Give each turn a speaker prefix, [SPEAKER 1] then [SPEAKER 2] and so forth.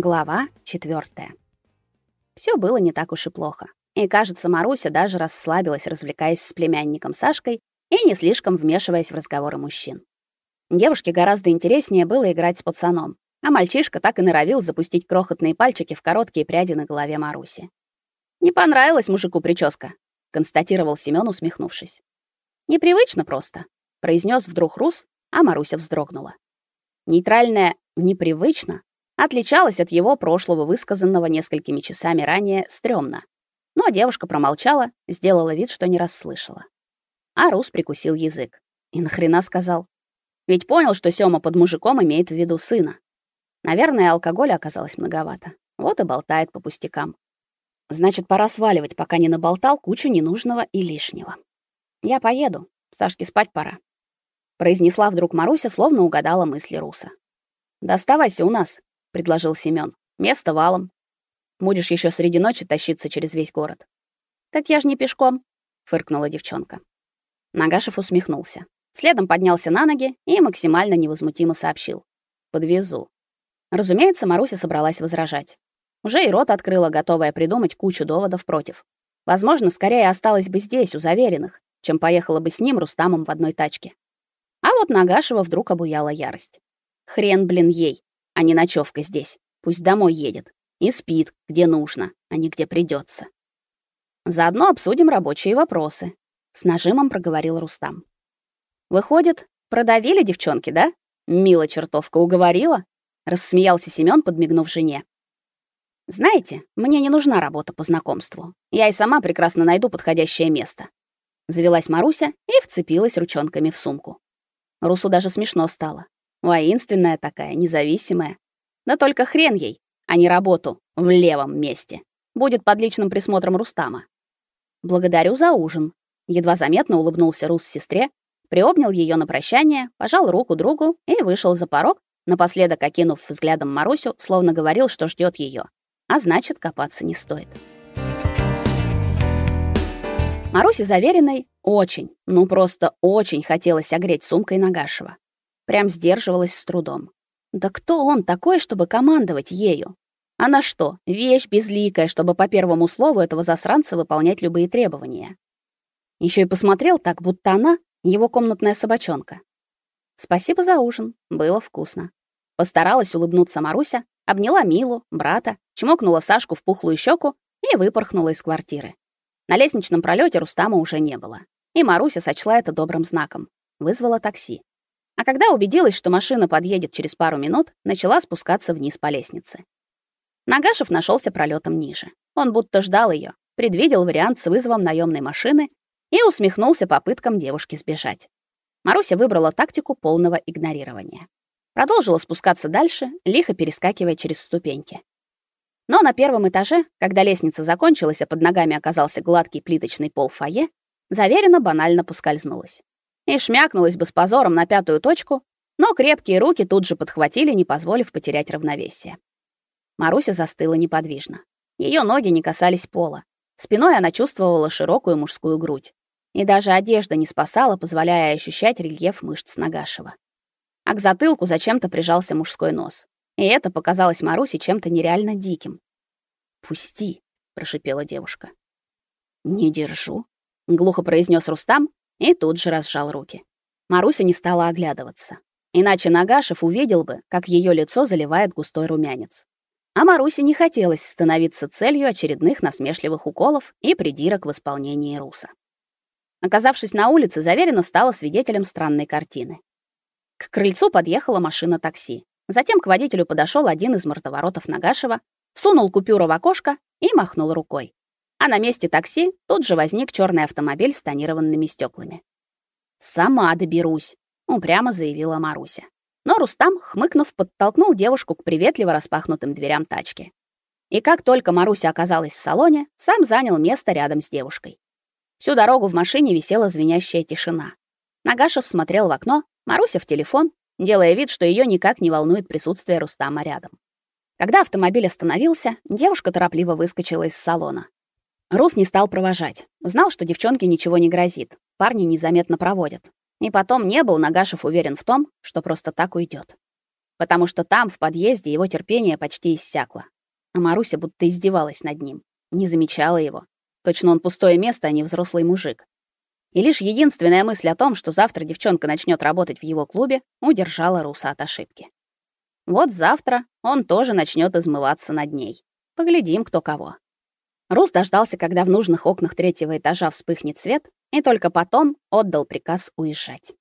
[SPEAKER 1] Глава 4. Все было не так уж и плохо. И, кажется, Маруся даже расслабилась, развлекаясь с племянником Сашкой и не слишком вмешиваясь в разговоры мужчин. Девушке гораздо интереснее было играть с пацаном, а мальчишка так и норовил запустить крохотные пальчики в короткие пряди на голове Маруси. «Не понравилась мужику прическа», — констатировал Семён, усмехнувшись. «Непривычно просто», — произнес вдруг Рус, а Маруся вздрогнула. Нейтральное «непривычно» отличалась от его прошлого, высказанного несколькими часами ранее, стрёмно. Но девушка промолчала, сделала вид, что не расслышала. А Рус прикусил язык. И нахрена сказал? Ведь понял, что Сёма под мужиком имеет в виду сына. Наверное, алкоголя оказалось многовато. Вот и болтает по пустякам. Значит, пора сваливать, пока не наболтал кучу ненужного и лишнего. Я поеду. Сашке спать пора. Произнесла вдруг Маруся, словно угадала мысли Руса. Доставайся у нас, предложил Семён. Место валом. Будешь еще среди ночи тащиться через весь город. Так я ж не пешком, фыркнула девчонка. Нагашев усмехнулся. Следом поднялся на ноги и максимально невозмутимо сообщил: "Подвезу". Разумеется, Маруся собралась возражать. Уже и рот открыла, готовая придумать кучу доводов против. Возможно, скорее осталась бы здесь, у заверенных, чем поехала бы с ним Рустамом в одной тачке. А вот Нагашева вдруг обуяла ярость. Хрен, блин, ей а не ночевка здесь. Пусть домой едет и спит, где нужно, а не где придется. Заодно обсудим рабочие вопросы, с нажимом проговорил Рустам. Выходит, продавили девчонки, да? Мила чертовка уговорила, рассмеялся Семён, подмигнув жене. Знаете, мне не нужна работа по знакомству. Я и сама прекрасно найду подходящее место. Завелась Маруся и вцепилась ручонками в сумку. Русу даже смешно стало. Воинственная такая, независимая. Да только хрен ей, а не работу в левом месте. Будет под личным присмотром Рустама. Благодарю за ужин. Едва заметно улыбнулся Рус сестре, приобнял ее на прощание, пожал руку другу и вышел за порог, напоследок окинув взглядом Марусю, словно говорил, что ждет ее. А значит, копаться не стоит. Марусе Заверенной очень, ну просто очень хотелось огреть сумкой Нагашева. Прям сдерживалась с трудом. Да кто он такой, чтобы командовать ею? Она что, вещь безликая, чтобы по первому слову этого засранца выполнять любые требования? Еще и посмотрел так, будто она его комнатная собачонка. Спасибо за ужин, было вкусно. Постаралась улыбнуться Маруся, обняла Милу, брата, чмокнула Сашку в пухлую щеку и выпорхнула из квартиры. На лестничном пролете Рустама уже не было. И Маруся сочла это добрым знаком. Вызвала такси. А когда убедилась, что машина подъедет через пару минут, начала спускаться вниз по лестнице. Нагашев нашелся пролетом ниже. Он будто ждал ее, предвидел вариант с вызовом наемной машины и усмехнулся попыткам девушки сбежать. Маруся выбрала тактику полного игнорирования. Продолжила спускаться дальше, лихо перескакивая через ступеньки. Но на первом этаже, когда лестница закончилась, а под ногами оказался гладкий плиточный пол фойе, заверенно банально поскользнулась и шмякнулась бы с позором на пятую точку, но крепкие руки тут же подхватили, не позволив потерять равновесие. Маруся застыла неподвижно. Ее ноги не касались пола. Спиной она чувствовала широкую мужскую грудь. И даже одежда не спасала, позволяя ощущать рельеф мышц Нагашева. А к затылку зачем-то прижался мужской нос. И это показалось Марусе чем-то нереально диким. «Пусти», — прошипела девушка. «Не держу», — глухо произнес Рустам, и тут же разжал руки. Маруся не стала оглядываться. Иначе Нагашев увидел бы, как ее лицо заливает густой румянец. А Марусе не хотелось становиться целью очередных насмешливых уколов и придирок в исполнении Руса. Оказавшись на улице, Заверина стала свидетелем странной картины. К крыльцу подъехала машина такси. Затем к водителю подошел один из мордоворотов Нагашева, сунул купюру в окошко и махнул рукой а на месте такси тут же возник черный автомобиль с тонированными стеклами. «Сама доберусь», — упрямо заявила Маруся. Но Рустам, хмыкнув, подтолкнул девушку к приветливо распахнутым дверям тачки. И как только Маруся оказалась в салоне, сам занял место рядом с девушкой. Всю дорогу в машине висела звенящая тишина. Нагашев смотрел в окно, Маруся в телефон, делая вид, что ее никак не волнует присутствие Рустама рядом. Когда автомобиль остановился, девушка торопливо выскочила из салона. Рус не стал провожать. Знал, что девчонке ничего не грозит. Парни незаметно проводят. И потом не был Нагашев уверен в том, что просто так уйдет. потому что там, в подъезде, его терпение почти иссякло. А Маруся будто издевалась над ним, не замечала его. Точно он пустое место, а не взрослый мужик. И лишь единственная мысль о том, что завтра девчонка начнет работать в его клубе, удержала Руса от ошибки. Вот завтра он тоже начнет измываться над ней. Поглядим, кто кого. Рус дождался, когда в нужных окнах третьего этажа вспыхнет свет, и только потом отдал приказ уезжать.